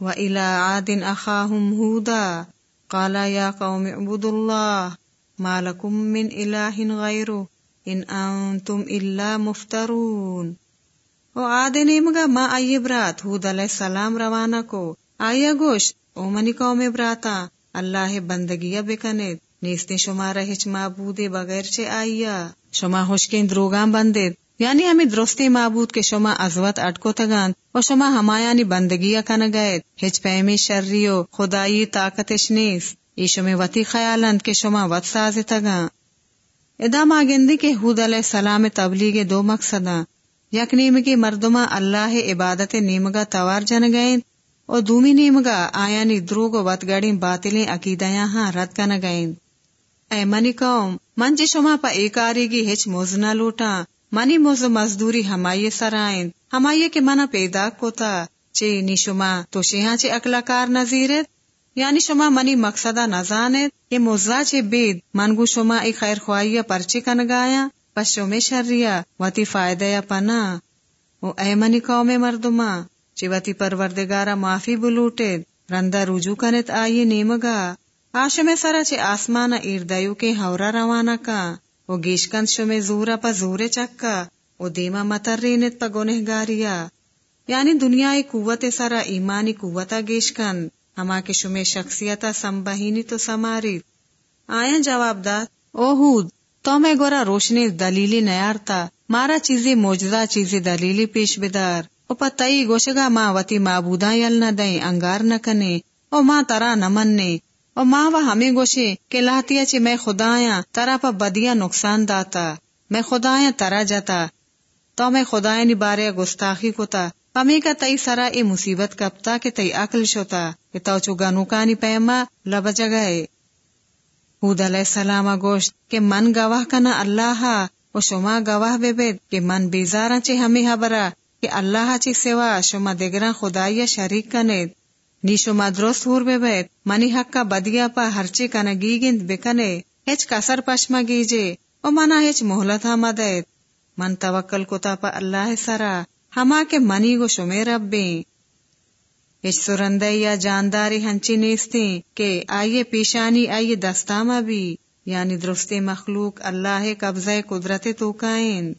و الا عاد اخاهم ہودا کالا یا قوم عبد اللہ مالکم من الہ غیرو ان انتم الا مفترون۔ و عاد نیمگا ما آئی برات حود علیہ السلام روانہ کو۔ آیا گوشت او منی قوم براتا، اللہ بندگیا بکنید نیستی شما رہچ معبود بغیر چے آئیا۔ شما ہوشکین دروگاں بندید۔ یعنی ہمیں درستی معبود کے شما ازوت اٹکو تگان و شما ہمایانی بندگیا کنگید ہچ پیمی شریو خدائی طاقتش نیس ای شما وطی خیالند کے شما وط ساز تگان۔ ادا ماگندی کے حود علیہ السلام تبلیغ دو مقصداں۔ یک نیمگی مردمہ اللہ عبادت نیمگا توار جن گئیں او دومی نیمگا آیا نی دروگ و وطگڑی باطلیں عقیدیاں ہاں رد کن گئیں اے منی قوم، من شما پا ایکاری گی ہچ موزنا لوٹا منی موز مزدوری ہمائی سرائیں ہمائی کے منا پیدا کوتا چے نی شما تو شیہاں چے اکلا کار نظیرت یعنی شما منی مقصدہ نزانت یہ موزا چے بید منگو شما ای خیر خواہی پرچی کن گایا پس شما شریا واتی فائدہ یا پنا او اے منی قوم مردما چیوتی پروردگارا معافی بلوٹے رندا رجوع کنت آئیے نیمگا آشم سرا چے آسمان ایردیو کے ہورا روانہ کا وہ گیشکند شمے زورا پا زورے چکا وہ دیما متر رینت پا گنہ گاریا یعنی دنیا قوت سرا ایمانی قوتا گیشکند ہما کے شمے شخصیتا سمبہینی تو سماری آیا جواب دا او ہود تو میں گورا روشنی دلیلی نیارتا مارا چیزی موجزہ چیزی دلیلی پیش بدار او پتائی گوشگا ماں وتی معبودا یل نہ دیں انگار نہ کنے او ماں ترا نہ مننے او ماں وہ ہمیں گوشے کہ لاہتیا چی میں خدایا ترا پا بدیا نقصان داتا۔ میں خدایا ترا جاتا۔ تو میں خدایا نی بارے گستاخی کوتا۔ پمی کا تئی سرا اے مصیبت کپتا کہ تئی عقل شوتا۔ کہ تو چوگا نوکانی پیما لب جگائے حود علیہ السلام گوشت کہ من گواہ کنا اللہ و شما گواہ بے بید کہ من بیزارا چے ہمیں حبرا کہ اللہ چی سوا شما دگران خدای شریک کنید۔ نی شما درست ہور بے بیت منی حق کا بدیا پا ہرچی کنا گیگند بکنے ہچ کسر پشما گیجے او منا ہچ محلت ہما من توکل کتا پا اللہ سرا ہما کے منی گو شمی ربیں ہچ سرندے یا جانداری ہنچی نیستی کہ آئیے پیشانی آئیے دستاما بھی یعنی درستی مخلوق اللہ قبضہ قدرت تو کائن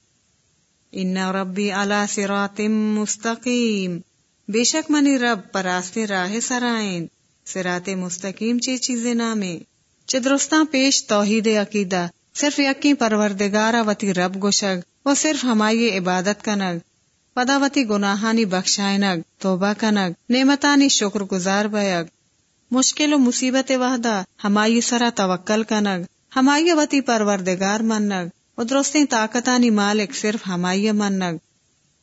ان ربی علی صراط مستقیم بے شک منی رب پراستے راہ سرائن سرات مستقیم چی چیزیں نامے چدرستان پیش توحید عقیدہ، صرف یقین پروردگارا وتی رب گوشگ، وہ صرف ہمائی عبادت کنگ۔ پدا وتی گناہانی بخشائنگ توبہ کنگ، نعمتانی شکر گزار بیگ۔ مشکل و مصیبت وحدہ، ہمائی سرا توکل کنگ۔ ہمائی وتی پروردگار منگ۔ درستی طاقتانی مالک صرف ہمائی منگ۔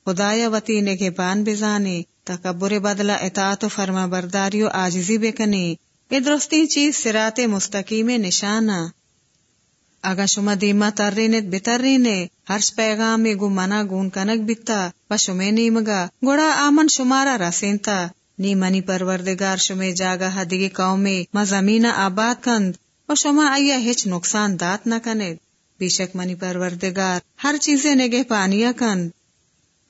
خدایا وتی نگے بان بزانے۔ تکبر بدلا اطاعت و فرما برداری و آجزی بکنی اے درستی چیز سرات مستقیم نشانا اگا شما دیما ترینت بترینے ہرش پیغام گو منا گون کنک بیتا و شما نیمگا، گوڑا آمن شمارا رسینتا۔ نی منی پروردگار شما جاگا حدی قومی، ما زمین آباد کند و شما آیا ہچ نقصان دات نہ کند بے شک منی پروردگار، ہر چیزیں نگہ پانیا کن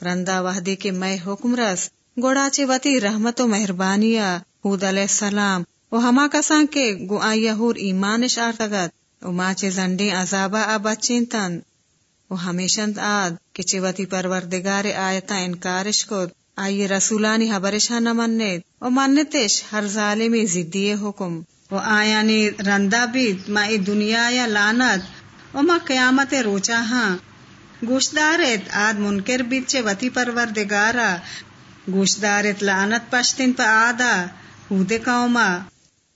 رندا وحدے کے میں حکم رس گوڑا چے وتی رحمت و مہربانیا حود علیہ السلام. وہ ہما کسان کے گو آیا ہور ایمان شار او ما چے عذابا آ بچین تن. وہ ہمیشند آد کہ چے وتی پروردگار آیتا انکارش کد. آئی رسولانی حبرشا نہ منید. او منتش ہر ظالمی زدی حکم. وہ آیا نی رندا بیت ما ای دنیا یا لانت اما قیامت روچا ہاں. گوشدارت آد منکر بیچے وتی پروردگارا. گوشدارت لعنت پشتن پا آدا ہود قوما۔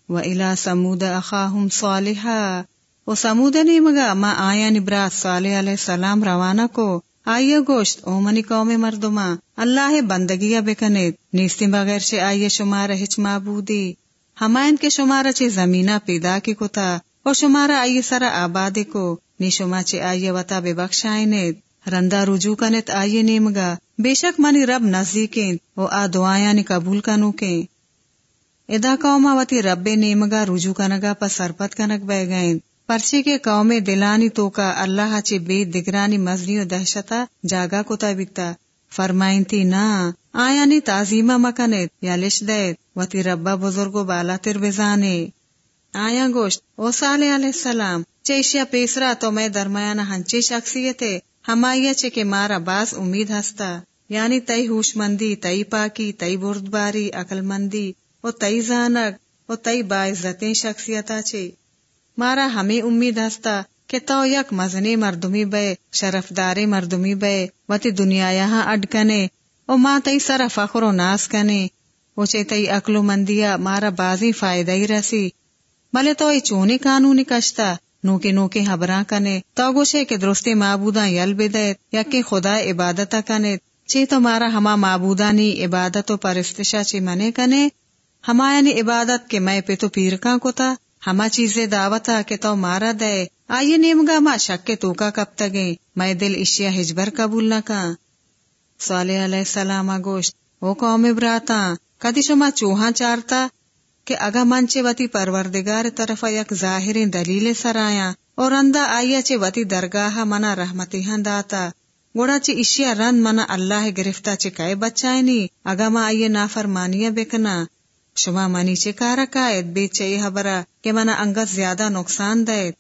و الى سمود اخاهم صالحا۔ و سمود نیمگا ما آیا نبرات صالح علیہ السلام روانہ کو۔ آئیے گوشت، او منی قوم مردما اللہ بندگیا بکنید نیستی بغیر سے آئیے شمار ہچ معبودی۔ ہمائن کے شمارا چے زمینہ پیدا کی کتا اور شمارا آئیے سرا آباد کو۔ نی شما چے آئیے وطا بے رندا رجوع کنت آئیے نیمگا۔ بے شک منی رب نزدیکیں، او آ دعایا نی قبول کنو ادا قوما وتی رب نیمگا رجوع کنگا پا سرپت کنک بے گئیں۔ پرچے کے قوم دلانی تو کا اللہ چے بے دگرانی مزنی و دہشتا جاگا کتا بیتا فرمائن تھی نا آیا نی تعظیمہ مکنت یا لش دیت وتی ربا بزرگو بالا تر بزانے۔ آیا گوشت، او صالح علیہ السلام، چیشیا پیسرا تو میں درمیان ہنچی شخصیت ہمایا چے کے مارا باز امید ہستا یعنی تئی ہوش مندی تئی پاکی، تئی بردباری عقل مندی او تئی زانک، او تئی باعزتیں شخصیتا چے۔ مارا ہمیں امید ہستا کہ تو یک مزنی مردمی بے شرفداری مردمی بے، وتی دنیا یہاں اڈکنے او ماں تئی سر فخر و ناس کنے۔ او چے تئی عقل و مندیا مارا بازی فائدہ ہی رسی۔ بلے تو ای چونی قانونی کشتا۔ نوکے نوکے حبراں کنے تو گوشے کے درستی معبوداں یل بدیت یا کہ خدا عبادتا کنے۔ چی تو مارا ہما معبودانی عبادت و پرستشا چی منے کنے؟ ہما یعنی عبادت کے میں پہ تو پیرکاں کو تا؟ ہما چیزیں دعوتا کہ تو مارا دے۔ آئیے نیمگا ما شک تو کا کب تگے۔ میں دل اشیا ہجبر قبول نہ کا صالح علیہ السلام گوشت، او قوم براتا کدی شما چوہاں چارتا؟ کہ اگا منچے وتی پروردگار طرف یک ظاہر دلیل سرایا اور اندا آئیا چے وتی درگاہ منا رحمتی ہاں داتا۔ گوڑا چے اشیا رند منا اللہ گرفتا چے کئے بچائنی، اگا ما آئیے نافرمانیہ بکنا۔ شما منی چے کارا کائد، بے چے حبرا کہ منا انگت زیادہ نقصان دائد۔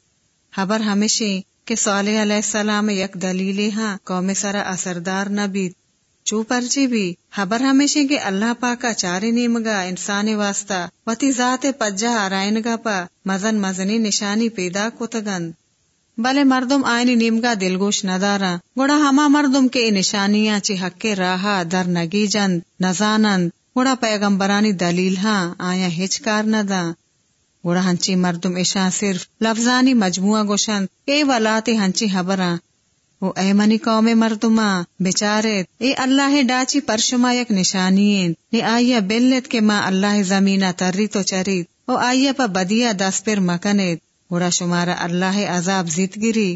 حبر ہمیشہ کہ صالح علیہ السلام یک دلیل ہاں قوم سرا اثردار نہ بیت چو پرچی بھی حبر ہمیشہ کہ اللہ پاکا چاری نیمگا انسان واسطہ وتی ذات پجا آرائنگا پا مزن مزنی نشانی پیدا کتگند بلے مردم آئینی نیمگا دلگوش ندارا۔ گوڑا ہما مردم کے نشانیاں چی حق کے راہا در نگی جند نزانند گوڑا پیغمبرانی دلیل ہاں آیا ہچ کار ندا۔ گوڑا ہنچی مردم ایشا صرف لفظانی مجموعہ گوشن۔ اے ولاتے ہنچی حبراں او اے منی قوم مردما بچارت اے اللہ ڈاچی پرشما یک نشانی نی آئیا بلت کے ماں اللہ زمینہ تری تو چریت، او آئیا پا بدیا دس پر مکنت گوڑا شمارا اللہ عذاب زیت گری۔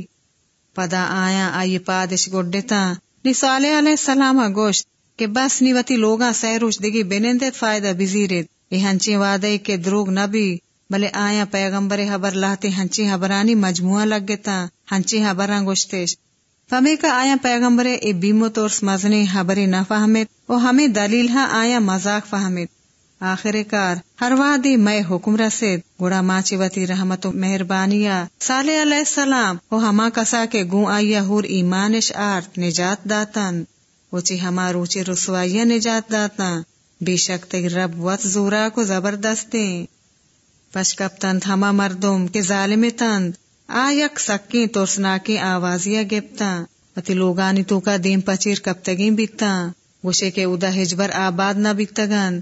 پدا آیا آئی پادش گوڑتا نی صالح علیہ السلام گوشت، کہ بس نیوتی لوگا سیروش دگی بنندت فائدہ بزیرت اے ہنچی وعدے کے دروگ نبی بلے آیا پیغمبر حبر لاتے ہنچی حبرانی مجموعہ لگ گتا ہنچی حبراں گوشتش فمی کا آیا پیغمبر اے بیمو تورس مزنی حبری نہ فہمت او ہمیں دلیل ہاں آیا مزاق فہمت آخر کار، ہر وادی میں حکم رسید۔ گوڑا ماچی وتی رحمت و مہربانیا صالح علیہ السلام، او ہما کسا کے گوں آیا ہور ایمانش آرت نجات داتن چی ہما روچی رسوائیا نجات داتا بے شک تک رب وط زورا کو زبردستیں پش تند ہما مردم کے ظالم تند آ یک سکی ترسنا کے آوازیا گپتا پتی لوگانی تو کا دیم پچیر کب تگیں بیتا گوشے کے ادا ہجبر آباد نہ بیتگن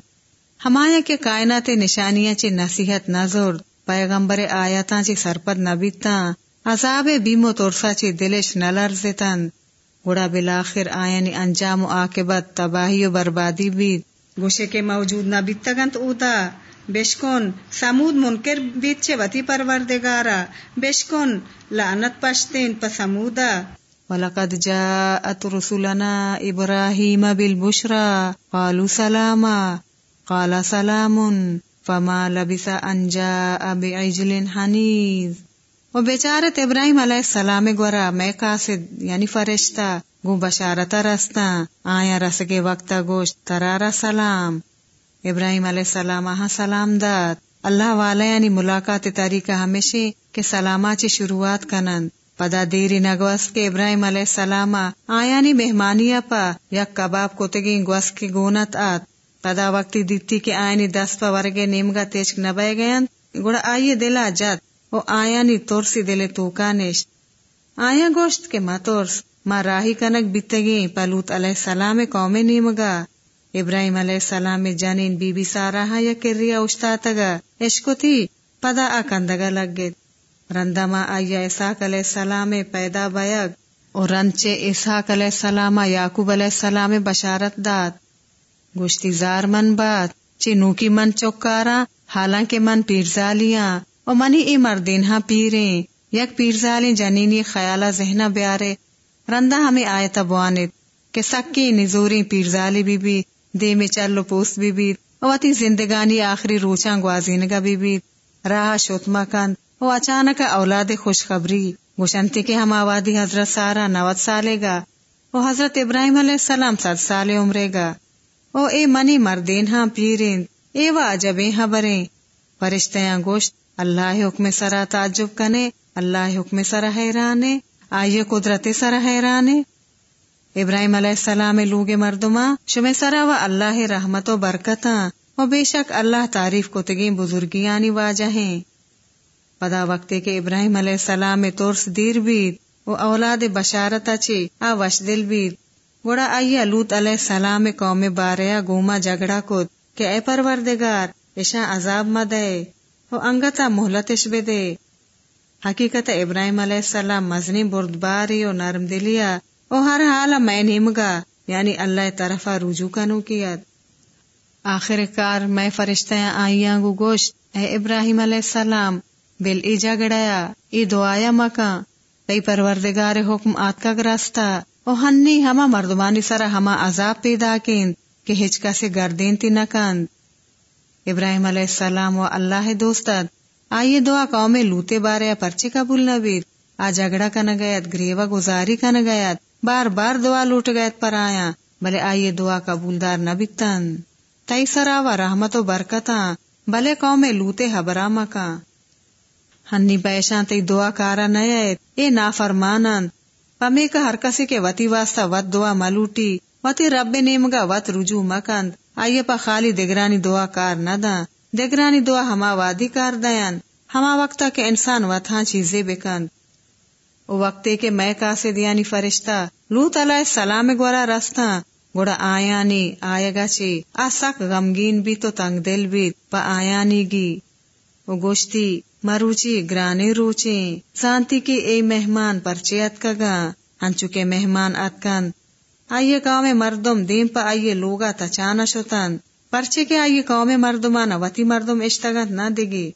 ہمایا کے کائنات نشانیاں چی نصیحت نہ پیغمبر آیاتاں چی سرپد نہ بیتا عذاب بیمو ترسا چی دلش نہ لرزتن گوڑا بلاخر آئینی انجام و آکبت تباہی و بربادی بید گوشے کے موجود نہ بیتگن تو ادا۔ بیشکن سمود منکر بیت چه وتی پروردگارا بیشکن لعنت پشتین پا سمودا ولقد جاءت رسولنا ابراهيم بالبشرى قالوا سلاما قال سلام فما لبث ان جاء بعجل حنيذ و بیچارت ابراہیم علیہ السلام گورا میں قاصد یعنی فرشتہ گو بشارت رستا آیا رس کے وقت گوشت ترارا سلام ابراہیم علیہ السلام، آہا، سلام داد۔ اللہ والا یعنی ملاقات طریقہ ہمیشہ کے سلامہ چی شروعات کنند پدا دیری نگوس کے ابراہیم علیہ السلام آیا نی یعنی مہمانی پا یک کباب کو تگی گوس کے گونت آت پدا وقتی دیتی کے آئینی دس پا ورگے نیمگا تیچک نبائے گئن۔ گوڑا، آئیے دلا جت او آیا نی یعنی تورسی دلے توکانش آیا گوشت کے ما تورس ما راہی کنک بیتگی پلوت علیہ السلام قوم نیمگا۔ ابراہیم علیہ السلام جانین بی بی سارا ہا یا کریا اشتا تگا اشکو تھی، پدا آکندگا لگ گید رندا ما آیا اساق علیہ السلام پیدا بیگ اور رنچے اساق علیہ السلام، یعقوب علیہ السلام بشارت داد۔ گوشتی زار من بات چی نوکی من چوکارا، حالانکہ من پیرزالیاں۔ اور منی ای مردین ہاں پیریں، یک پیرزالی جنینی خیالہ ذہنہ بیارے۔ رندا ہمیں آیتا بوانت کہ سکی نزوری پیرزالی بی بی دے میں چلو پوست بھی بیت اوتی زندگانی آخری روچاں گوازینگا بھی بیت راہ شوتما کند او اچانک اولاد خوشخبری۔ گوشنتی کے ہم آوادی حضرت سارا نوت سالے گا۔ او حضرت ابراہیم علیہ السلام ست سال عمرے گا۔ او اے منی مردین ہاں پیرین۔ اے وا جبیں ہاں فرشتیاں گوشت۔ اللہ حکم سرا تعجب کنے۔ اللہ حکم سرا حیرانے۔ آئیے قدرت سرا حیرانے۔ ابراہیم علیہ السلام لوگ مردما شمع سرا و اللہ رحمت و برکتاں و بے شک اللہ تعریف کو تگیں بزرگیانی واجہ ہیں۔ پدا وقتے کے ابراہیم علیہ السلام تورس دیر بید، و اولاد بشارت اچے آ وش دل بید۔ گوڑا آئیے لوت علیہ السلام قوم باریا گوما جگڑا کت کہ اے پروردگار اشا عذاب مدے و انگتا محلتش بدے۔ حقیقت ابراہیم علیہ السلام مزنی بردباری و نرم دلیا و ہر حال میں نیمگا یعنی اللہ طرفا رجوع کنو کیت آخر کار میں فرشتیاں آئیاں گو گوشت، اے ابراہیم علیہ السلام، بل ای جگڑایا ای دعایا مکا۔ تی پروردگار حکم آت کا گرستا او ہنی ہما مردمانی سرا ہما عذاب پیدا کند کہ ہچکا سے گردین تی نکند ابراہیم علیہ السلام و اللہ دوستد آئیے دعا قوم لوتے بارے پرچے قبول نبید آ جگڑا کا نگیت گریوا گزاری کا نگیت بار بار دعا لوٹ گیت پر آیا، بلے آئیے دعا قبول دار نبیتن تئی سرا و رحمت و برکتاں، بلے قوم لوتے حبرا مکا ہنی پیشاں تی دعا کارا نیت اے نا پمی کا ہر کسی کے وتی واسطہ وط دعا ملوٹی وتی رب نیمگا وط رجوع مکند آئیے پا خالی دگرانی دعا کار نہ دا دگرانی دعا ہما وادی کار دیان ہما وقتا کے انسان وطاں چیزیں بکند۔ وقتے کے میں کاسے دیانی فرشتہ لوت علیہ السلام گورا رستہ گوڑا آیا نی آیا گا چی آسک غمگین بھی تو تنگ دل بھی، پا آیا نی گی۔ وہ گوشتی مروچی گرانے روچی، سانتی کی اے مہمان پرچے اتکا گا، ہنچو کے مہمان اتکن آئیے قوم مردم دیم پا آئیے لوگا تچانا شتن پرچے کے آئیے قوم مردمانا وتی مردم اشتگت نہ دگی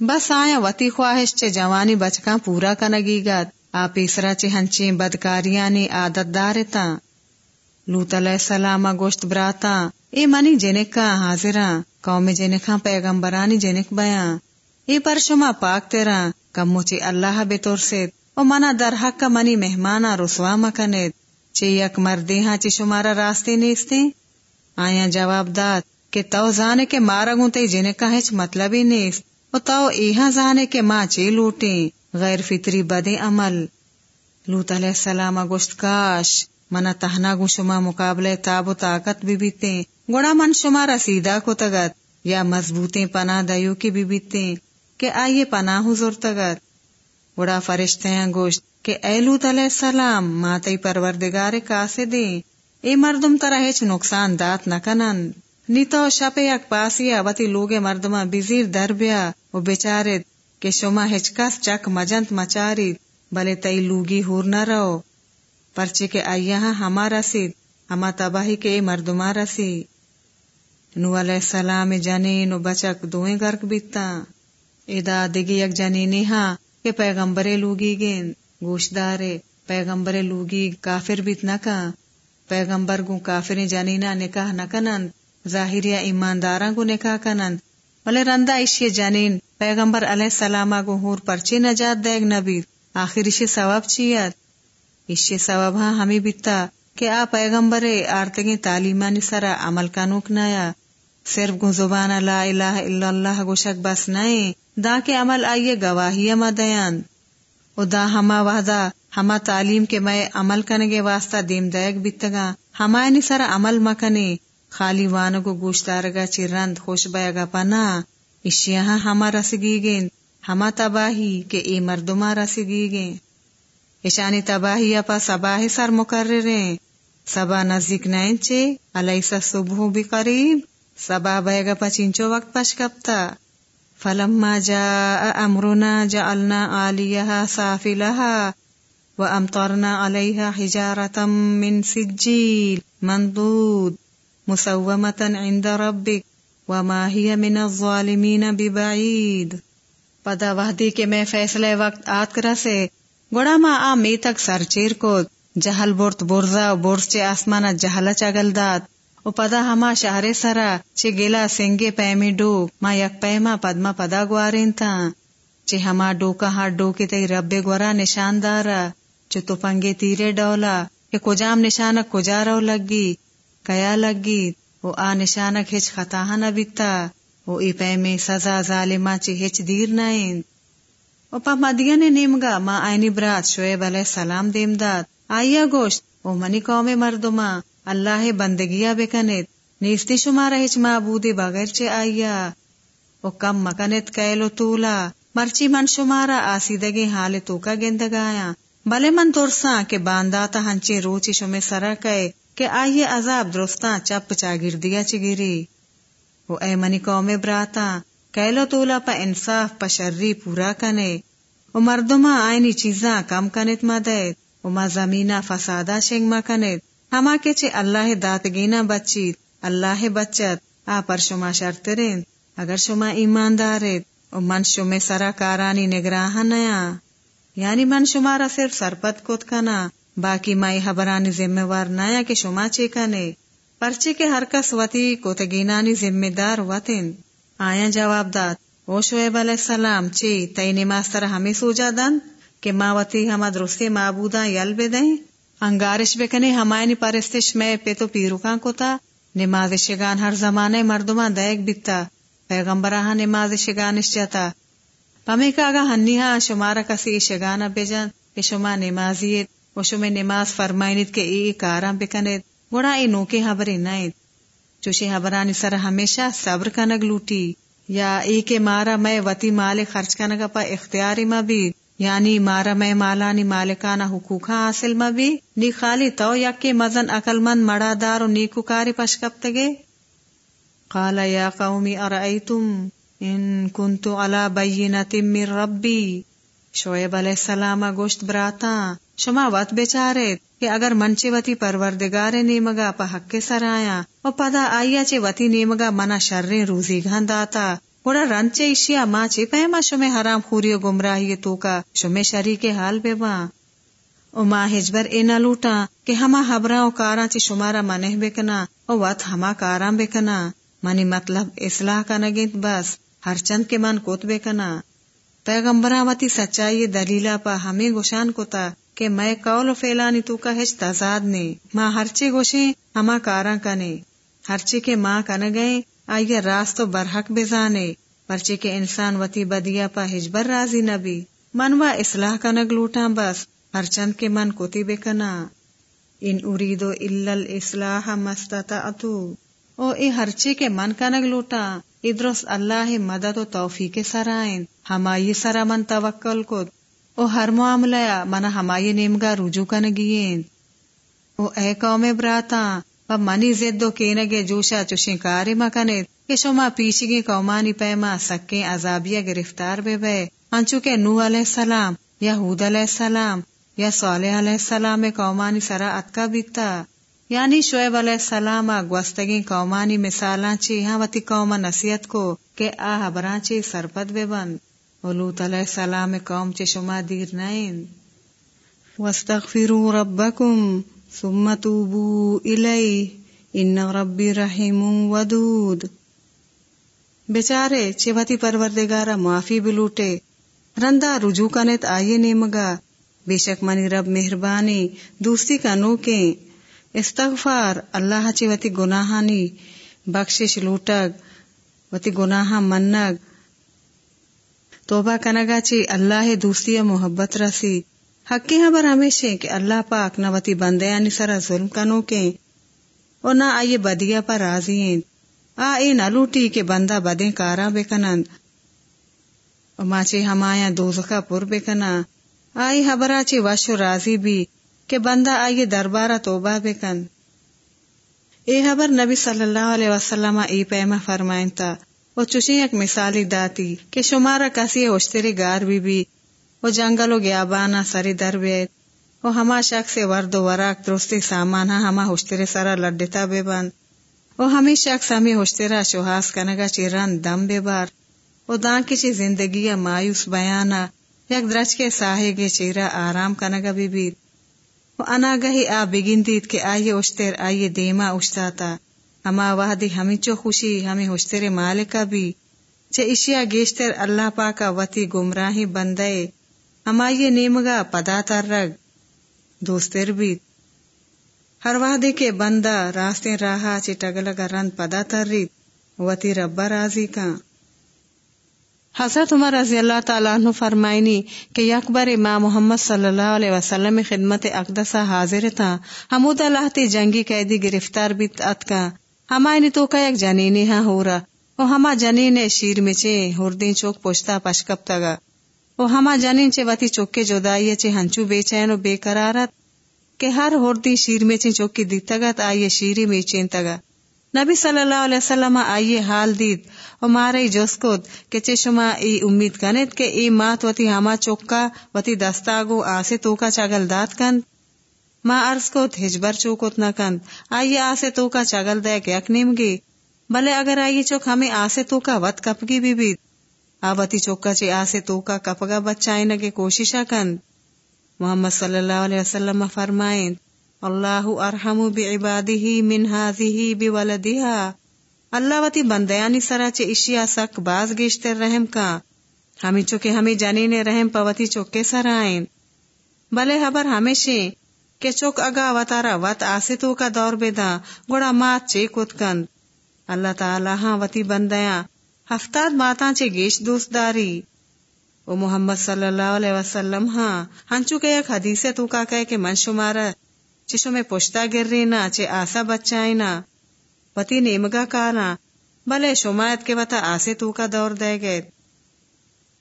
بس آیا وتی خواہش چے جوانی بچکا پورا کنگی گت آپ اسرا چے ہنچیں بدکاریانی عادت دارتا لوت علیہ السلام گوشت براتا اے منی جنک کا حاضرا قوم جنکا پیغمبرانی جنک بیاں۔ اے پر شما پاک تیرا کم مچے اللہ بے طور سے او منا در حق کا منی مہمانا رسوا مکنید چے یک مردی ہاں چے شمارا راستے نیستے آیا جواب داد کہ تو زانے کے مارا گونتے جنکا ہچ مطلب ہی نیست۔ او تو ایہاں زانے کے ماں چے لوٹے غیر فطری بدے عمل۔ لوت علیہ السلام گوشت کاش منا تہنا گو شما مقابلے تاب و طاقت بھی بیتے، گوڑا من شما رسیدہ کو تگت، یا مضبوطیں پناہ دیو کی بھی بیتے، کہ آئیے پناہ حضور تگت۔ گوڑا فرشتے ہیں گوشت، کہ اے لوت علیہ السلام ماتی پروردگار کاسے دیں اے مردم ترہ ہچ نقصان دات نکنن نی تو شپ یک پاسیا وتی لوگ مردما بزیر در بیا و بیچارت کہ شما ہچکس چک مجنت مچاری، بلے تئی لوگی ہور نہ رہو۔ پرچے کے آئیا ہما رسید ہما تباہی کے مردما رسی۔ نو علیہ السلام جنین و بچک دوئیں گرک بیتا۔ ادا دگی یک جنینی ہاں کہ پیغمبر لوگی گین۔ گوشدارے، پیغمبر لوگی کافر بیت نکا پیغمبر گو کافر جنینا نکاح نکنند ظاہریا ایمانداراں کو نکاح کنند۔ ولے رندہ اشی جنین پیغمبر علیہ السلام گو ہور پرچے نجات دیگ نبی. آخر اشی ثواب چیت اشی سبب ہاں ہمیں بیتا کہ آ پیغمبر آرتگی تعلیمانی سرا عمل کا نوک نایا. صرف گو زبان لا الہ الا اللہ گوشک بس نائے. دا کے عمل آئیے گواہی اما دیان. او دا ہما وحدا ہما تعلیم کے میں عمل کنگے واسطہ دیم دیگ بیتگا ہما نی سرا عمل مکنے. خالی وانگو گوشتارگا چی رند خوش بیگا پنا. اشیاں ہما رسگی گین ہما تباہی کہ اے مردما رسگی گین اشانی تباہی اپا سباہ سر مقرریں سبا نزدیک نینچے علیسا صبح بھی قریب سبا بیگا پچینچو وقت پشکپتا فلما جاء امرنا جعلنا آلیها سافلها وامطرنا عليها حجارة من سجيل منضود مسومة عند ربك وما هي من الظالمين ببعيد۔ پدا وحدی کے میں فیصلے وقت آت کرا سے گوڑا ما آ می تک سر چیر کو جہل بورت بورزا و بورس چے آسمانا جہلا چگل داد۔ او پدا ہما شہر سرا چے گلا سنگے پیمی ڈو ما یک پیما پدما پدا گوارین تھا چے ہما ڈو کا ہاں ڈو تی رب گورا نشان دارا۔ چے تو پنگے تیرے ڈولا۔ کہ کجام نشانک کجا رو لگی؟ کیا لگی؟ وہ آ نشانک ہچ خطا نہ بیتا۔ وہ ای پے میں سزا ظالما چی ہچ دیر نائند او پا مدین نیمگا ما آئینی برات شعیب علیہ السلام دیم داد۔ آئیا گوشت، او منی قوم مردما اللہ بندگیا بکنت نیستی شمارا ہچ معبودی بغیر چے آئیا۔ او کم مکنت کیلو تولا۔ مرچی من شمارا آسیدگی حال تو کا گندگایا۔ بلے من ترساں کہ بانداتا ہنچے روچی شمے سرا کئے۔ کہ آئیے عذاب درستاں چپ چا گردیا چگیری وہ اے منی قوم براتا کیلو تولا پا انصاف، پا شرری پورا کنے۔ او مردما آئینی چیزاں کم کنت مدد او ما زمینہ فسادا شنگ ما کنت ہما کے چھے اللہ دات گینا بچیت، اللہ بچت۔ آ پر شما شرطرین اگر شما ایماندارت او من شما سرا کارانی نگراہ نیا۔ یعنی من شمارا صرف سرپت کت کنا۔ باقی مائی حبرانی ذمہ وار نیا کہ شما چے کنے پرچے کے ہر کس وتی کوتگینانی ذمہ دار وطن۔ آیا جواب داد، او شعیب علیہ السلام، چی تئی نماز تر ہمیں سوجا دن کہ ما وتی ہما درستی معبودا یل بے دیں؟ انگارش بکنے ہمائنی پرستش میں پہ تو پیروکان کو تا نماز شگان ہر زمانے مردمان دیکھ بیتا پیغمبرہ نماز شگانش جاتا۔ پمی کا اگا ہنیہا شمارا کسی شگانا بیجن کہ شما نمازیت و شما نماز فرمائنیت کہ ای کارا بکنیت گوڑا ای نوکے حبری نائت چوشی حبرانی سر ہمیشہ صبر کنگ لوٹی، یا ای کے مارا میں وتی مال خرچ کنگا پا اختیاری ما بھی یعنی مارا میں مالانی مالکانا حقوقا حاصل ما بھی، نی خالی تو یک کے مزن اقل مند مڑا دار و نیکو کاری پشکپتگے قال یا قومی ارائیتم ان کنتو علا بینت من ربی۔ شعیب علیہ السلام گوشت براتا شما وط بیچارت کہ اگر منچے وتی پروردگار نیمگا پا حق کے سر آیا و پدا آیا چے وتی نیمگا منا شرین روزی گھند آتا گوڑا رنچے اشیا ماں چے پیما شمے حرام خوری و گمراہی تو کا شمے شریک حال بے باں او ماں ہجبر اے نہ لوٹا کہ ہما حبراں و کاراں چے شمارا منہ بکنا، او وط ہما کاراں بکنا۔ منی مطلب اصلاح کا نگیت بس، ہر چند کے من کوتبے کنا پیغمبراوتی سچائی دلیلا پا ہمیں گوشان کوتا۔ کہ میں قول و فیلانی تو کا ہچ تازاد نے ماں ہرچے گوشے ہما کاراں کنے ہرچے کے ماں کن گئے، آئیے راست برحق بزانے پرچے کے انسان وتی بدیا پا ہجبر راضی نبی من و اصلاح کنگ لوٹاں بس، ہر چند کے من کوتی بے کنا۔ ان اریدو الا الاصلاح مستطعتو او اے ہرچے کے من کنگ لوٹا ادرس اللہ مدد و توفیق سرائن ہمائی سرا من توکل کو او ہر معاملہ منا ہمائی نیمگا رجوع کنگین او اے قوم براتا و منی زدو کینگے جوشا چوشیں کاری مکنید کہ شما پیشگی قومانی پیما سکیں عذابیہ گرفتار بے بے۔ انچو کے نو علیہ السلام یا حود علیہ السلام یا صالح علیہ السلام قومانی سرا اتکا بیتا۔ یعنی شعیب علیہ السلام گوستگی قومانی مثالاں چی ہاں وتی قوم نصیحت کو کہ آ حبراں چی بے بند۔ ولوت علیہ السلام قوم چی شما دیر نائن واستغفروا ربکم ثم توبوا الی ان ربی رحیم ودود۔ بیچارے چی وتی پروردگارا معافی بلوٹے رندا رجوع کنت آئیے نیمگا بے شک منی رب مہربانی، دوستی کا نوکیں۔ استغفار، اللہ چی وتی گناہانی، بخشش لوٹگ، وتی گناہ منگ۔ توبہ کنگا چی اللہ دوستی محبت رسی حق کی خبر ہاں ہمیشہ کہ اللہ پاک نہ وتی بندیانی سرا ظلم کنو کے۔ اور نہ آئیے بدیا پر راضی ہیں۔ آ، اے نہ لوٹی کہ بندہ بدیں کارا بے کنند اور ماچے ہمایا دوزخا پر بے کنا۔ آئی خبرا چی وش راضی بھی کہ بندہ آئیے دربارہ توبہ بے بکن اے خبر نبی صلی اللہ علیہ وسلم ای پیما فرمائن تا۔ وہ چوشی مثالی داتی کہ شمارا کسی اشتری گار بی بی وہ جنگل و گیابانا سری در بیت وہ ہما شخص ورد و وراک درستی سامان ہما اشتری سرا لڈتا بے بند وہ شخص ہمی اشترا شہاس کنگا چیران دم بے بار وہ دان کسی زندگی مایوس بیانا یک درچ کے ساہے گے چیرا آرام کنگا بی بیت و اناگہی آ بگندید کہ آئیے اشتر آئیے دیما اشتاتا اما وحدی ہمیں چو خوشی ہمیں اشتر مالکا بھی چے اشیا گیشتر اللہ پاکا وتی گمراہی بندے ہما یہ نیمگا پدا تر رگ دوستر بھی ہر وحدے کے بندہ راستے راہا چی ٹگلگ رند پدا ترید وتی ربا راضی کا حضرت عمر رضی اللہ تعالیٰ عنہ فرمائنی کہ یکبر امام محمد صلی اللہ علیہ وسلم خدمت اقدسا حاضر تھا حمود اللہ تی جنگی قیدی گرفتار بیت ات کا ہمائنی تو کا یک جنینی ہاں ہو رہا وہ ہما جنین شیر میں چے ہردین چوک پوچھتا پشکپ تگا۔ وہ ہما جنین چے وتی چوک کے جدائی چے ہنچو بے چین و بے قرارت کہ ہر ہردی شیر میں چے چوکی دیتا تا آئیے شیری میں چین تگا۔ نبی صلی اللہ علیہ وسلم آئیے حال دید۔ اور مارے جوسکت کہ چے شما ای امید کنت کہ ای مات وتی ہما چوکا وتی دستاگو آسے تو کا چاگل دات کن ماں عرض کو ہجبر چوکت نہ کن آئیے آسے تو کا چاگل دے یک گی۔ بلے اگر آئیے چوک، ہمیں آسے تو کا وط کپگی بھی بھی آوتی چوکا چے آسے تو کا کپگا بچائیں نگے کوششا کن محمد صلی اللہ علیہ وسلم فرمائیں اللہ ارحم بعباده من هذه بولدها اللہ وتی بندیانی سرا چے اشیا سک باز گیشتر رحم کا۔ ہمیں چوکے ہمیں جانی نے رحم پوتی چوکے سر آئیں بلے حبر ہمیشہ کہ چوک اگا وطارا وط آستو کا دور بیدا، گوڑا مات چے کت کند۔ اللہ تعالی ہاں وتی بندیاں، ہفتاد ماتاں چے گیش دوست داری او محمد صلی اللہ علیہ وسلم ہاں ہنچو کہ ایک حدیث تو کا کہے کہ من شمارا چشو میں پشتا گر رینا چے آسا بچائینا۔ پتی نیمگا کانا بلے شمایت کے وطا آسے تو کا دور دے گئے۔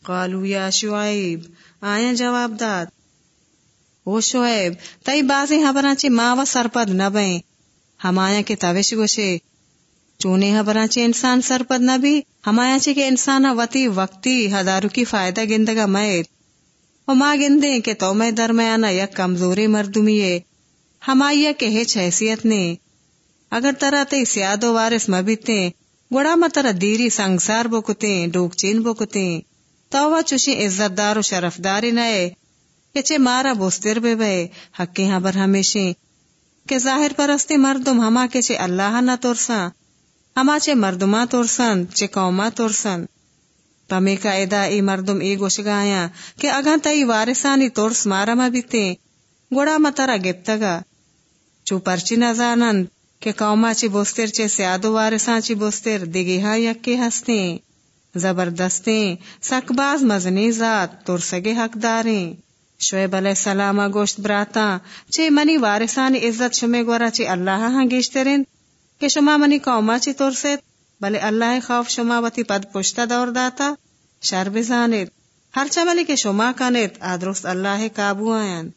قالو یا شعیب، آیا جواب داد۔ او شعیب، تئی بازی حبران چے ماں سرپد نبیں ہم آیا کے توش گوشے۔ چونے حبران چے انسان سرپد نبی ہم آیا چے کہ انسان وتی وقتی ہزارو کی فائدہ گندگا میت او ماں گندے کہ تو میں درمیانا یک کمزوری مردمی ہے۔ ہمائیا کے ہچ حیثیت نے۔ اگر ترا تے سیادو وارث مبیتے گوڑا مترا دیری سنگسار بکتے ڈوک چین بکتے تو وہ چوشی عزت دار و شرف داری نئے چے مارا بوستر بے بے حقی ہاں بر ہمیشی کہ ظاہر پرستی مردم ہما کے چے اللہ نہ تورسا ہما چے مردما تورسن چے قوما تورسن پمی کا ادا ای مردم ای گوش گایا کہ اگاں تئی وارثانی تورس مارا مبیتے گوڑا مترا گپتگا چو پرچی نزانند کہ قوما چی بوستر چے سیادو وارسان چی بوستر دگی ہا یکی ہستیں۔ زبردستیں، سکباز مزنی ذات تر سگے حق داریں شعیب علیہ السلام گوشت براتا، چے منی وارثانی عزت شمے گورا چے اللہ ہاں گیشترین کہ شما منی قوما چی تر بلے اللہ خوف شما وتی پد پشتا دور داتا۔ شر بزانت ہر چملی کے شما کنت آدرست اللہ قابو آئین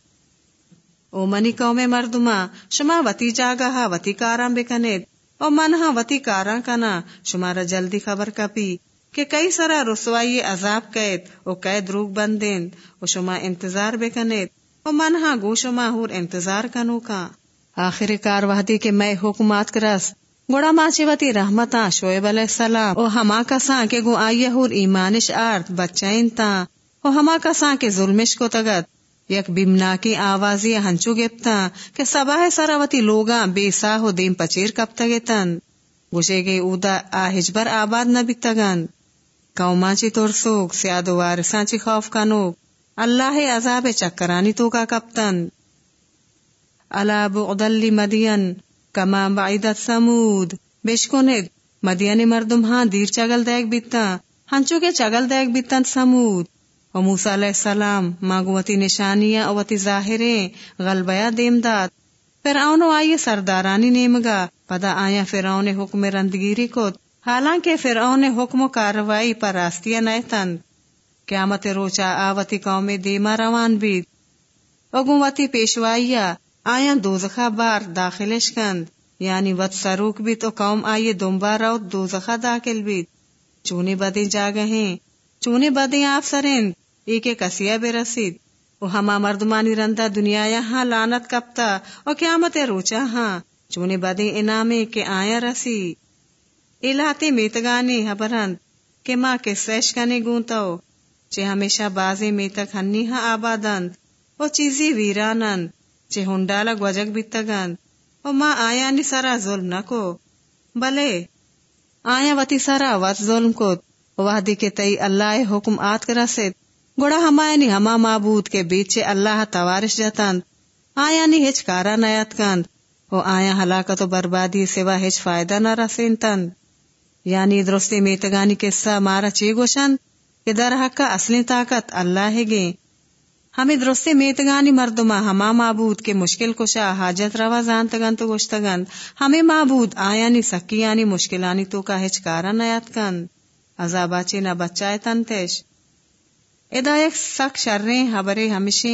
او منی قوم مردما، شما وتی جاگا وتی کارام بکنید او منہا وتی کارا کنا شمارا جلدی خبر کپی۔ کہ کئی سرا رسوائی عذاب قید او قید روک بندین او شما انتظار بکنید او منہا گو شما ہور انتظار کنو کا۔ آخر کار وحدی کے میں حکومات کرس۔ گوڑا ماچی وتی رحمتا شعیب علیہ السلام۔ او ہما کساں کے گو آئیے ہور ایمانش آرت بچائن تا۔ او ہما کساں کے ظلمش کو تگت۔ یک بیمنا کی آوازی ہنچو گپتا کہ سباہ سراوتی لوگا بے ساہو دیم پچیر کب تگے گوشے گے اودا آہجبر آباد نبی تگن قوما چی ترسوک سیادو وارسان چی خوف کنوک اللہ عذاب چکرانی تو کا کپتن الا بعدل مدین کما بعیدت سمود بشکند مدین مردم ہاں دیر چگل دیکھ بیتا ہنچو کے چگل دیکھ بیتن سمود و موسیٰ علیہ السلام ماگوتی نشانیاں اوتی ظاہریں غلبیا دیم داد فرعون آئیے سردارانی نیمگا پدا آیا فرعون حکم رندگیری کو حالانکہ فرعون حکم و کاروائی پر راستیا نیتند قیامت روچا آوتی قوم دیما روان بید. اگوتی پیشوائیا آیا دوزخا بار داخلش کند یعنی وط سروک بھی تو قوم آئیے دومبار روت دوزخا داخل بید. چونی بدی جاگہیں چونی بدی آپ سرند ایک کسیا بے رسید. او ہما مردمانی رندا دنیا یہاں لانت کپتا. او قیامت روچا ہاں. چونے بدے انامے کے آیا رسی الہتے میتگانی حبرند کہ ماں کے سیش کنے گونتاو چے ہمیشہ بازے میتک ہنی ہاں آبادند او چیزی ویرانند چے ہنڈالا گوجگ بیتگند او ماں آیا نی سرا ظلم نکو بلے آیا وتی سرا وط ظلم کو وحدی کے تئی اللہ حکم آت کرا سے گوڑا ہمایانی ہما معبود کے بیچے اللہ توارش جتند آیا نی ہچ کارا نیت کند او آیا ہلاکت و بربادی سوا ہچ فائدہ نہ رسین تن یعنی درستی میتگانی قصہ مارا چی گوشن، کہ در حق کا اصلی طاقت اللہ ہے گے۔ ہمیں درستی میتگانی مردما ہما معبود کے مشکل کشا، حاجت روا زانتگن تو گوشتگن ہمیں معبود آیانی، سکیانی، مشکلانی تو کا ہچکارا نیات کن۔ عذابا چی نہ بچائے تنتش ادا ایک سک شریں حبرے ہمیشہ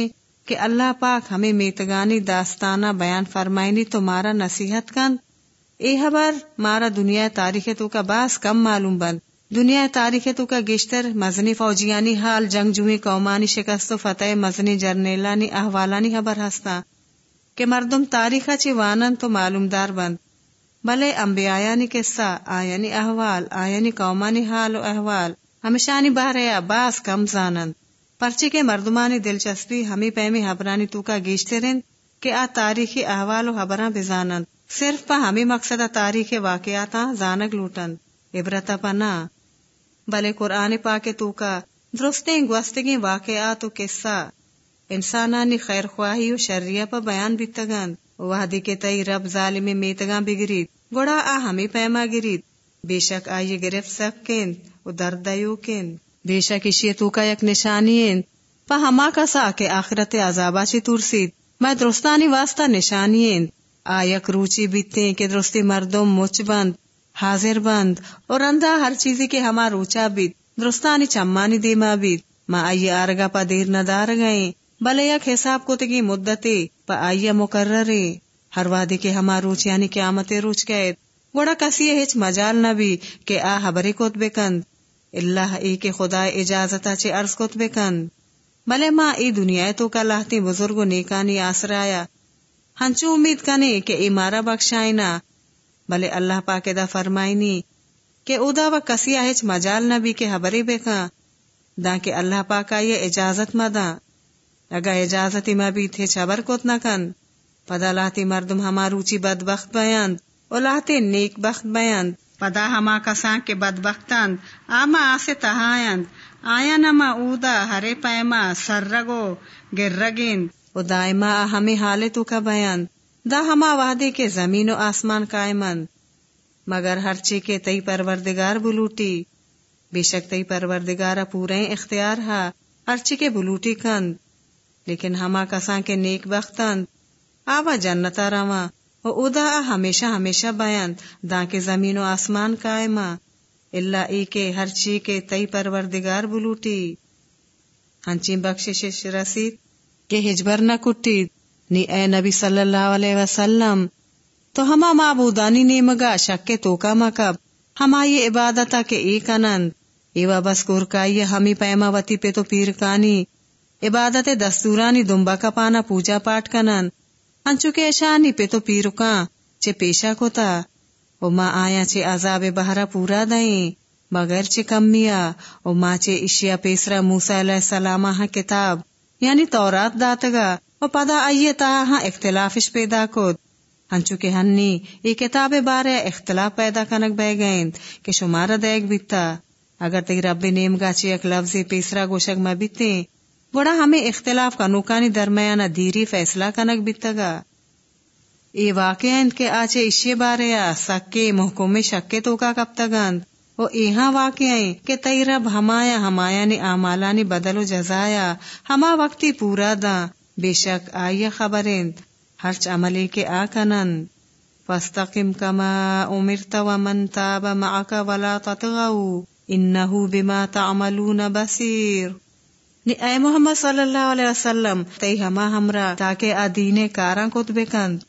کہ اللہ پاک ہمیں میتگانی داستانہ بیان فرمائنی تو مارا نصیحت کن۔ اے حبر مارا دنیا تاریخ تو کا باس کم معلوم بند دنیا تاریخ تو کا گشتر، مزنی فوجیانی حال، جنگ جوئی قومانی شکست و فتح مزنی جرنیلانی احوالانی حبر ہستا۔ کہ مردم تاریخ چی وانن تو معلوم دار بند بلے انبیایانی قصہ آیانی احوال آیانی قومانی حال و احوال۔ ہمیشانی باریا باس کم زانند پرچے کے مردمانی دلچسپی ہمیں پیمی حبرانی تو کا گیشتے رند کہ آ تاریخی احوال و حبراں بزانند صرف پا ہمیں مقصد تاریخ واقعات زانگ لوٹن، عبرت پنا بلے قرآن پاک تو کا درستیں گوستگی واقعات و قصہ۔ انسانانی خیر خواہی و شریعہ پا بیان بیتگند وحدی کے تئی رب ظالم میتگاں بگرید گوڑا آ، ہمیں پیما گرید بے شک آئیے گرفت سکن و دردیو کن۔ بے شک اشی تو کا یک نشانی پا ہما کسا کے آخرت عذابا چی ترسید میں درستانی واسطہ نشانی آیک روچی بیتے کہ درستی مردم مچ بند، حاضر بند، اور اندھا ہر چیزی کے ہما روچا بیت، درستانی چمانی دیما بیت۔ ما آئی آرگا پا دیر ندار گئے، بلے یک حساب کو تگی مدتی پا آئی مقررے۔ ہر وادی کے ہما روچ یعنی قیامت روچ گئے۔ گوڑا کسی ہچ مجال نبی کہ آ حبری کوت بکند۔ اللہ ای کے خدا اجازتا چے عرض کوت بکند۔ بلے ماں ای دنیا تو کا لاہتی بزرگ و نیکانی آسرایا۔ ہاں ہنچو امید کنے کہ ای مارا بخشائنا بلے اللہ پاک دا فرمائنی کہ ادا و کسی آہچ مجال نبی کے حبری بکا دا کہ اللہ پاک یہ اجازت مدا اگا اجازت ما بھی تھے چھبر کوت نہ کن۔ پدا لاتی مردم ہما روچی بدبخت بیاند او لاتے نیک بخت بیاند پدا ہما کسان کے بدبختند آما آسے تہایند آیا نما اودا ہرے پیما سر رگو گر رگین و دائما ہمیں حالتوں کا بیان۔ دا ہما وعدے کے زمین و آسمان قائمند مگر ہر چی کے تئی پروردگار بلوٹی۔ بے شک تئی پروردگارا پورے اختیار ہا۔ ہر چی کے بلوٹی کند۔ لیکن ہما کسان کے نیک بختند آوا جنتا روا و ادا ہمیشہ ہمیشہ بیان۔ دا کے زمین و آسمان قائمہ اللہ ای کے ہر چی کے تئی پروردگار بلوٹی۔ ہنچی بخشش رسید۔ کہ ہجبر نہ کٹی۔ نی اے نبی صلی اللہ علیہ وسلم، تو ہما معبودانی نیمگا شک تو کا مکب۔ ہما یہ عبادتا کے ایک انند۔ ایوا بس کورکائی ہمی پیما وتی پہ تو پیر کانی۔ عبادت دستورانی دمبا کا پانا پوجا پاٹ کنن۔ انچو کے اشانی پہ تو پیرکاں چے پیشا کو او ماں آیا چے عذاب بہرا پورا دائیں مگر چے کمیا او ماں چے اشیا پیسرا موسیٰ علیہ السلام ہاں کتاب۔ یعنی تورات داتگا، و پدا آئیے تا ہاں اختلافش پیدا کود۔ ہنچو کے ہنی، یہ کتاب بارے اختلاف پیدا کنک بے گئیں کہ شمارا دیکھ بیتا۔ اگر تی رب نیم گاچی ایک لفظ پیسرا گوشک میں بیتے گوڑا ہمیں اختلاف کا نوکانی درمیان دیری فیصلہ کنک بیتا گا ای واقع کے آچے اشے بارے سکے، محکوم شکے تو کا کب تگند وہ ایہاں واقع کہ تئی رب ہمایا ہمایا نے آمالانی بدل و جزایا، ہما وقتی پورا دا، بے شک آئی خبریں، ہرچ عملی کے آکنن۔ فاستقم کما امرت ومن تاب معك ولا تطغوا، انہو بما تعملون بصیر۔ نی اے محمد صلی اللہ علیہ وسلم تی ہما ہمرا، تاکہ آدین کاراں کتبے کند۔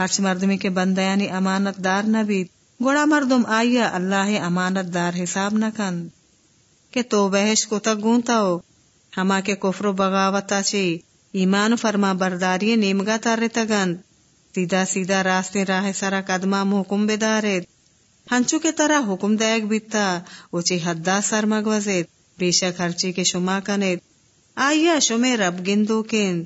ہرچ مردمی کے بندیانی امانت دار نبید گوڑا مردم آئیا اللہ امانت دار حساب نہ کن، کہ تو بحش کو تک گونتا ہو۔ ہما کے کفر و بغاوتا چی، ایمان فرما برداری نیمگا تارے تگن سیدھا سیدھا راستے راہ سارا قدمہ محکم بدارت ہنچو کے طرح حکم دیگ بیتا اوچی حدہ سر مگوزت بیشک ہرچی کے شما کنت آئیا شمے رب گندو کن۔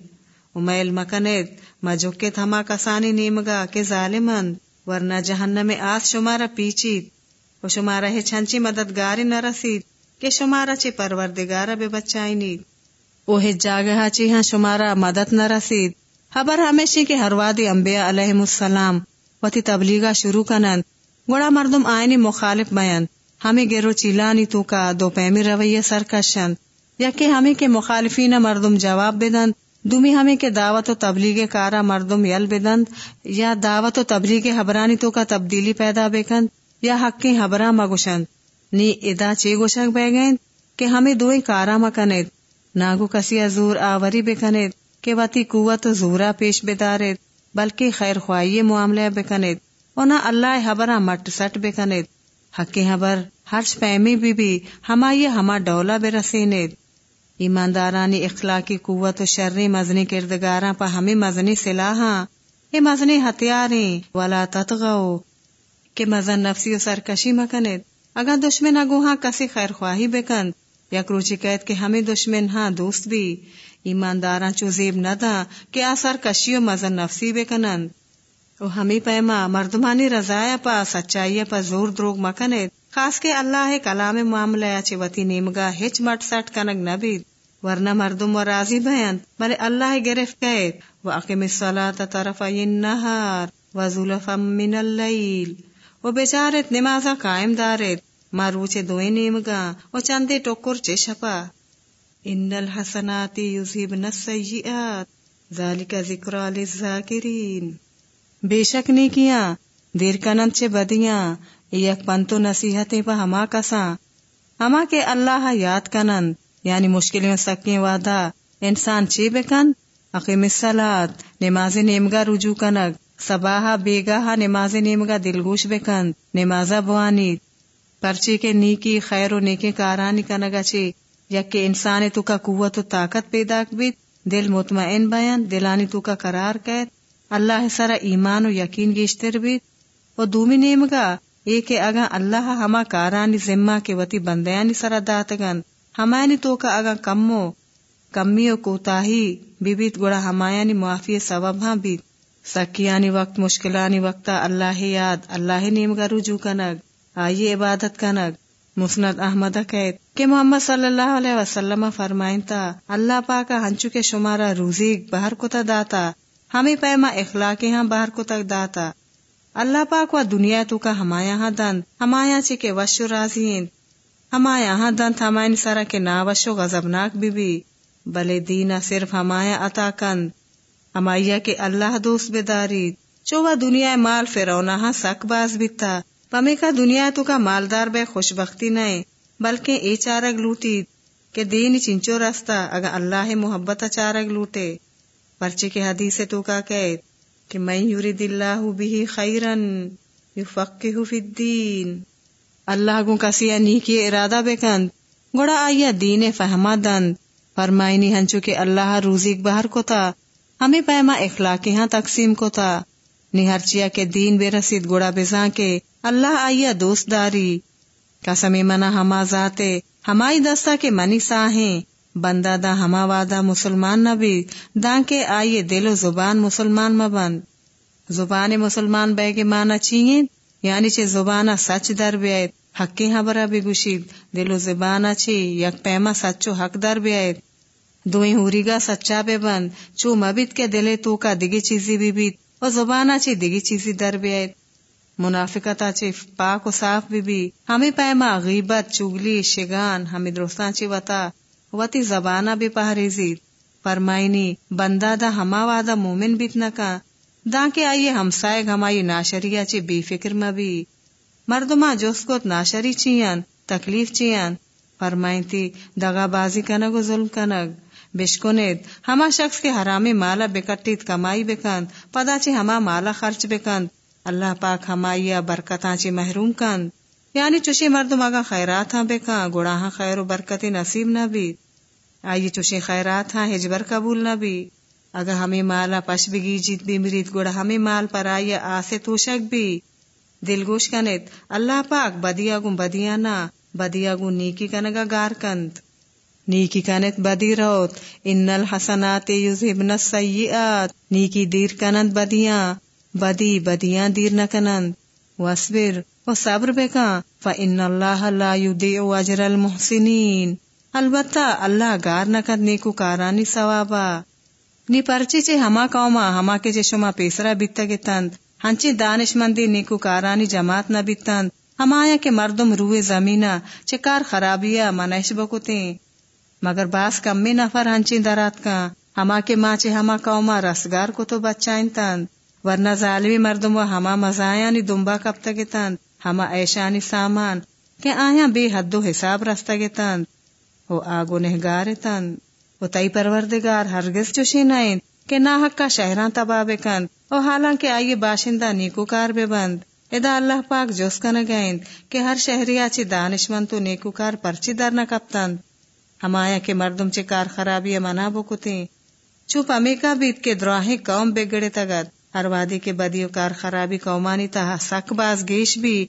امیل مکنت مجھکت ہما کسانی نیمگا کے ظالمند۔ ورنہ جہنم میں آس شمارا پیچید و شمارا ہے چھنچی مددگاری نہ رسید، کہ شمارا چی پروردگارا بے بچائی نید او ہے جاگہا چی ہاں شمارا مدد نہ رسید۔ خبر ہمیشہ کے ہر وادی امبیا علیہ السلام وتی تبلیغا شروع کنند۔ گوڑا مردم آئینی مخالف بیند ہمیں گرو چیلانی تو کا دو پیمی رویہ سرکشند۔ یا کہ ہمیں کے مخالفین مردم جواب بدند۔ دومی ہمیں کے دعوت و تبلیغ کارا مردم یل بدند یا دعوت و تبلیغ حبرانی تو کا تبدیلی پیدا بکند یا حق کی حبرا مگوشند۔ نی ادا چی گوشک بے گئند کہ ہمیں دوئی کارا مکنید ناگو کسی زور آوری بکنید کہ واتی قوت و زورا پیش بدارید بلکہ خیر خواہی معاملہ بکنید اونا اللہ حبرا مٹ سٹ بکنید حق حبر ہرش پیمی بی بی ہما یہ ہما ڈولا بے رسینید ایماندارانی اخلاقی قوت و شرری مزنی کردگاراں پا ہمیں مزنی سلاحاں یہ مزنی ہتھیاریں ولا تتغو کہ مزن نفسی و سرکشی مکنید۔ اگر دشمن اگوہاں کسی خیر خواہی بکند، یا کروچی قید کہ ہمیں دشمن ہاں دوست بھی۔ ایمانداراں چوزیب نہ دا کہ آسر کشی و مزن نفسی بکنند۔ او ہمیں پیما مردمانی رضایا پا سچائی پا زور دروگ مکنید۔ خاص کے اللہ کلام معاملہ وتی نیمگا ہچ مٹ سٹ کنگ نبید ورنہ مردم و راضی بیان بلے اللہ گرفت گئے و الصلاة طرف النہار و من اللیل و بیچارت نمازا قائم دارت ماروچ دوئے نیمگا و چندے ٹوکر چے شپا۔ ان الحسنات یذہبن السیئات۔ ذالک ذکرى للذاکرین۔ بے شک نیکیاں۔ دیر کنن چے بدیاں۔ یک پنتو نصیحتیں پا ہما کساں۔ ہما کے اللہ یاد کنن یعنی مشکلیں سکیں وعدہ. انسان چی بکن؟ اقیم السلات نماز نیمگا رجوع کنگ. سباہا بیگاہا نماز نیمگا دلگوش بکن. نمازا بوانی. پرچی کے نیکی خیر و نیکی کارانی کنگا چی. یک کہ انسان تو کا قوت و طاقت پیدا بیت دل مطمئن بیان، دلانی تو کا قرار کہت اللہ سرا ایمان و یقین گیشتر بیت و دومی نیمگا ایک اگا اللہ ہما کارانی ذمہ کے وتی بندیانی سرا داتگن. ہمانی تو کا اگا کمو کمی و کوتاہی بیت گڑا ہمایانی معافی سبب ہاں بیت سکیانی وقت، مشکلانی وقتا اللہ یاد، اللہ نیم کا رجوع کنگ، آئی عبادت کنگ۔ مسند احمد قید کہ محمد صلی اللہ علیہ وسلم فرمائن تا، اللہ پاکا ہنچو کے شمارا روزی باہر کو تا داتا۔ ہمیں پیما اخلاقی ہاں باہر کو تک داتا۔ اللہ پاک و دنیا تو کا ہمایا ہاں دن، ہمایا چی کے وشو رازین ہمایا ہاں دن ہمائن سارا کے نا وشو غزبناک بی بی بلے دینا صرف ہمایا عطا کند ہمایا کے اللہ دوست بیداری۔ چو و دنیا مال فرونا ہاں سک باز بیتا۔ پمی کا دنیا تو کا مالدار بے خوشبختی نئے۔ بلکہ اے چارگ لوٹی کہ دین چنچو رستا اگر اللہ محبت چارگ لوٹے۔ پرچے کے حدیث تو کا قید کہ میں یورید اللہ بھی خیرن یفقہ فی الدین۔ اللہ گو کسی نیکی ارادہ بکند گوڑا آیا دین فہما دند۔ فرمائنی ہنچو کہ اللہ روزیک بہر کو تا، ہمیں پیما اخلاقی ہاں تقسیم کو تا۔ نہرچیا کے دین بے رسید گوڑا بزان کے اللہ آیا دوست داری۔ قسمی منا ہما ذاتے ہمائی دستا کے منی ساہیں بندہ دا ہما وعدہ مسلمان نہ بھی دان کے آئیے دل و زبان مسلمان مبند زبان مسلمان بے کے مانا چین یعنی چھ زبانہ سچ در بیت۔ حقی حبرہ بھی گوشید دل و زبانہ چھ یک پیما سچو حق در بیت دوئی ہوری گا سچا بے بند چو مبید کے دلے تو کا دگی چیزی بھی بیت و زبانہ چھ دگی چیزی در بیت منافقتا چھ پاک و صاف بھی بھی ہمیں پیما غیبت چگلی شگان ہمیں درستان چھ وطا وتی زبانہ بھی پہریزی فرمائنی بندہ دا ہما وادا مومن بیتنا کا دا کے آئیے ہمسائے ہمائی ناشریا چی بی فکر مبی مردما جوس کو ناشری چیان، تکلیف چیان. فرمائن تھی دگا بازی کنگ و ظلم کنگ. بشکنید ہما شخص کے حرامی مالا بکٹیت کمائی بکند. پدا چی ہما مالا خرچ بکند. اللہ پاک ہمائی برکتاں چی محروم کند. یعنی چوشی مردم اگا خیرات ہاں بکا گڑا خیر و برکت نصیب نہ بھی آئی چوشی خیرات ہاں ہجبر قبول نہ بھی اگر ہمیں مالا پش بگی جیت بھی مرید گڑا ہمیں مال پر آئی، آسے توشک بھی دل گوش کنت اللہ پاک بدیا گو بدیا نا، بدیا گو نیکی کنگا گار کند۔ نیکی کنت بدی روت۔ ان الحسنات یذہبن السیئات۔ نیکی دیر کنند بدیاں بدی بدیاں دیر نہ کنند۔ وصبر و صبر بکا۔ فإن اللہ لا يضيع اجر المحسنین۔ البتہ اللہ گار نہ کرنے کو کارانی ثوابا۔ نی پرچی چے ہما قوما، ہما کے چے شما پیسرا بیتا گتند ہنچی دانش مندی نیکو کارانی جماعت نہ بیتند ہمایا کے مردم روئے زمینہ، چکار خرابیا منش بکتے مگر باس کمی نفر ہنچی درات کا، ہما کے ماں چے ہما قوما رسگار کو تو بچائن تند ورنہ ظالمی مردم و ہما مزایانی دمبا کب تک تند ہما ایشانی سامان، کہ آیا بے حد و حساب رستہ تند وہ آگو نہگار تند وہ تئی پروردگار ہرگز چوشی نائند کہ نا حق کا شہران تباہ بکند اور حالانکہ آئیے باشندہ نیکو کار بے بند۔ ادا اللہ پاک جوس کا نگائند کہ ہر شہری آچی دانشمند تو نیکو کار پرچی در نہ کپتند۔ ہمایا کے مردم چے کار خرابی منا بکتے چوپ امیکا بیت کے دراہے قوم بگڑے تگت ہر وادی کے بدیو کار خرابی قومانی تہا سک باز گیش بھی۔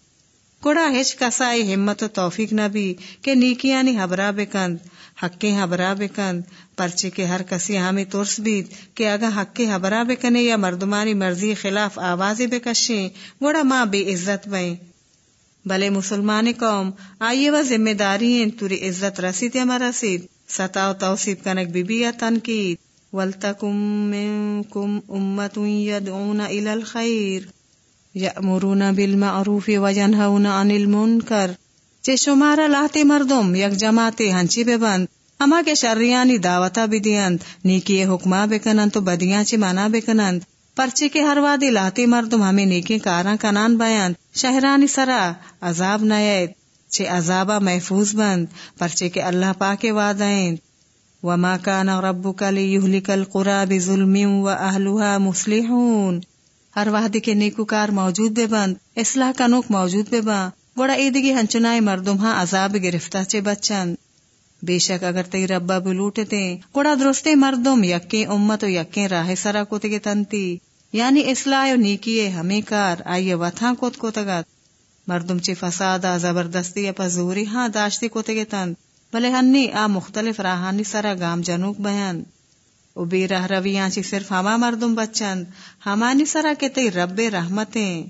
کڑا ہچ کسائی ہمت و توفیق نہ بھی کہ نیکیانی حبرا بکند حقیں حبرا بکند پرچے کے ہر کسی ہمیں ترس بیت کہ اگا حق کے حبرا بکنے یا مردمانی مرضی خلاف آوازی بکشیں گوڑا ماں بے عزت بیں بلے مسلمان قوم، آئیے و ذمہ داری ہیں، توری عزت رسید یا مرسید ستاو توصیب کنک بی بی یا تنقید۔ ولتکم منکم امت یدعون الى یأمرون بالمعروف وینہون عن المنکر۔ چے شمارا لاتے مردم، یک جماعتے ہنچی بے بند۔ اما کے شریانی دعوتا بھی دیند نیکی حکمہ بکنند تو بدیاں چی مانا بکنند پرچے کے ہر وادی لاتے مردم ہمیں نیکی کاراں کنان بیاند شہرانی سرا، عذاب نیت چے عذابا محفوظ بند۔ پرچے کے اللہ پاک وعدائند وما كان ربك ليهلك القرى بظلم واهلها مصلحون۔ ہر وحدی کے نیکوکار موجود بے بند، اصلاح کا نوک موجود بے با بڑا ایدگی ہنچنائے مردم ہاں عذاب گرفتہ چے بچن۔ بے شک اگر تی ربا بلوٹتے کڑا درستے مردم یکیں امت و یکیں راہ سرا کو تگے تنتی۔ یعنی اصلاح و نیکی ہمیں کار، آئیے وطاں کوت کو تگت مردم چے فسادا زبردستی اپا زوری ہاں داشتی کو تگے تنت بلے ہنی آ مختلف راہانی سرا گام جنوک بیان۔ او بے راہ رویاں چی صرف ہما مردم بچند ہمانی سرا کے رب رحمتیں۔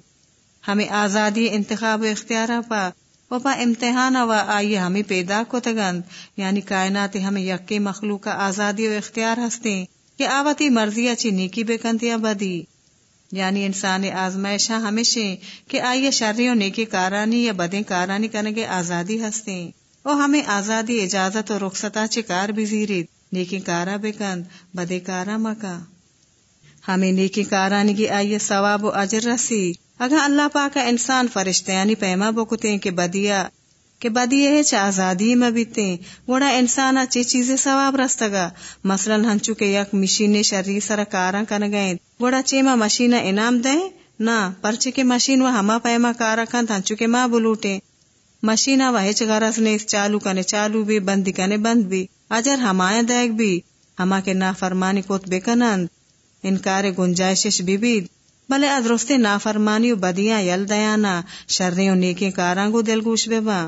ہمیں آزادی انتخاب و اختیارہ پا، و پا امتحان و آئیے ہمیں پیدا کو تگند یعنی کائنات ہمیں یکی مخلوق کا آزادی و اختیار ہستیں۔ کہ آواتی مرضی اچھی نیکی بے کنتیا بدی یعنی انسان آزمائشہ ہمیشہ کہ آئیے شرریوں نیکی کارانی یا بدیں کارانی کنگے آزادی ہستیں۔ او ہمیں آزادی اجازت و رخصتا چکار بھی زیرید۔ نیکی کارا بکند بدے کارا مکا۔ ہمیں نیکی کارانگی آئیے ثواب و اجر رسی۔ اگر اللہ پاک انسان فرشتیانی پیما بکتے کہ بدیا کہ بدیا ہے چا آزادی میں بیتے وڑا انسان چی چیزیں ثواب رستگا مثلا ہنچو کے یک مشین شری سر کارا کن گئیں وڑا چیما مشین انعام دیں؟ نہ پرچے کے مشین و ہما پیما کارا کن ہنچو کے ماں بلوٹیں۔ مشینہ وحچ غرض نے چالو کنے چالو بھی، بندی کنے بند بھی۔ اجر ہمایا دیکھ بھی۔ ہما کے نافرمانی کوت بکنند انکار گنجائشش بھی بید۔ بلے ادرستے نافرمانی و بدیاں یل دیانا۔ شرریوں نیکی کارانگو دلگوش بے با۔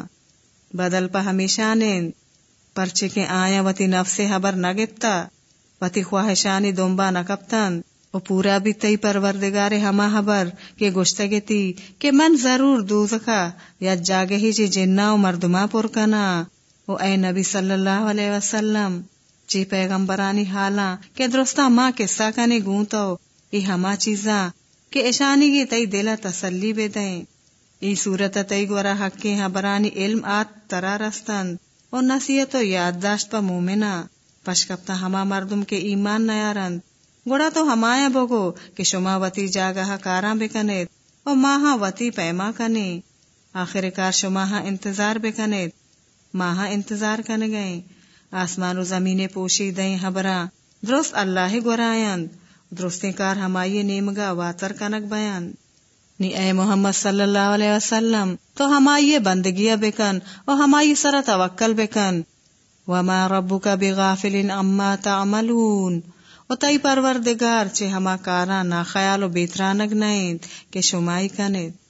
بدل پا ہمیشہ نین۔ پرچے کے آیا وتی نفس حبر نگتا وتی خواہشانی دنبا نکپتند وہ پورا بھی تئی پروردگار ہما حبر۔ کے گشتگی تھی کہ من ضرور دوزخا یا جاگے ہی جی جنہ و مردما پر کنا او اے نبی صلی اللہ علیہ وسلم جی پیغمبرانی حالا کہ درستا ماں کے ساکانی گونتو ای ہما چیزاں، کہ اشانی گی تئی دلا تسلی بے دیں۔ ای صورت تئی گورا حق کے حبرانی علم آت ترا رستند اور نصیحت و یادداشت پا مومنا پشکپتا ہما مردم کے ایمان نیارند گوڑا تو ہمایا بگو کہ شما وتی جاگہ کاراں بکنید اور ماہا وتی پیما کنے آخر کار شما ہاں انتظار بکنید ماہا انتظار کن گئے۔ آسمان و زمین پوشی دیں حبراں درست اللہ گورائند درست کار ہمائی نیمگا واتر کنک بیان۔ نی اے محمد صلی اللہ علیہ وسلم، تو ہمائی بندگیا بکن اور ہمائی سر توکل بکن۔ وما ربک بغافل اما تعملون۔ و تئی پروردگار، چے ہما کارا نا خیال و بیترانگ نائند کہ شمائی کنید۔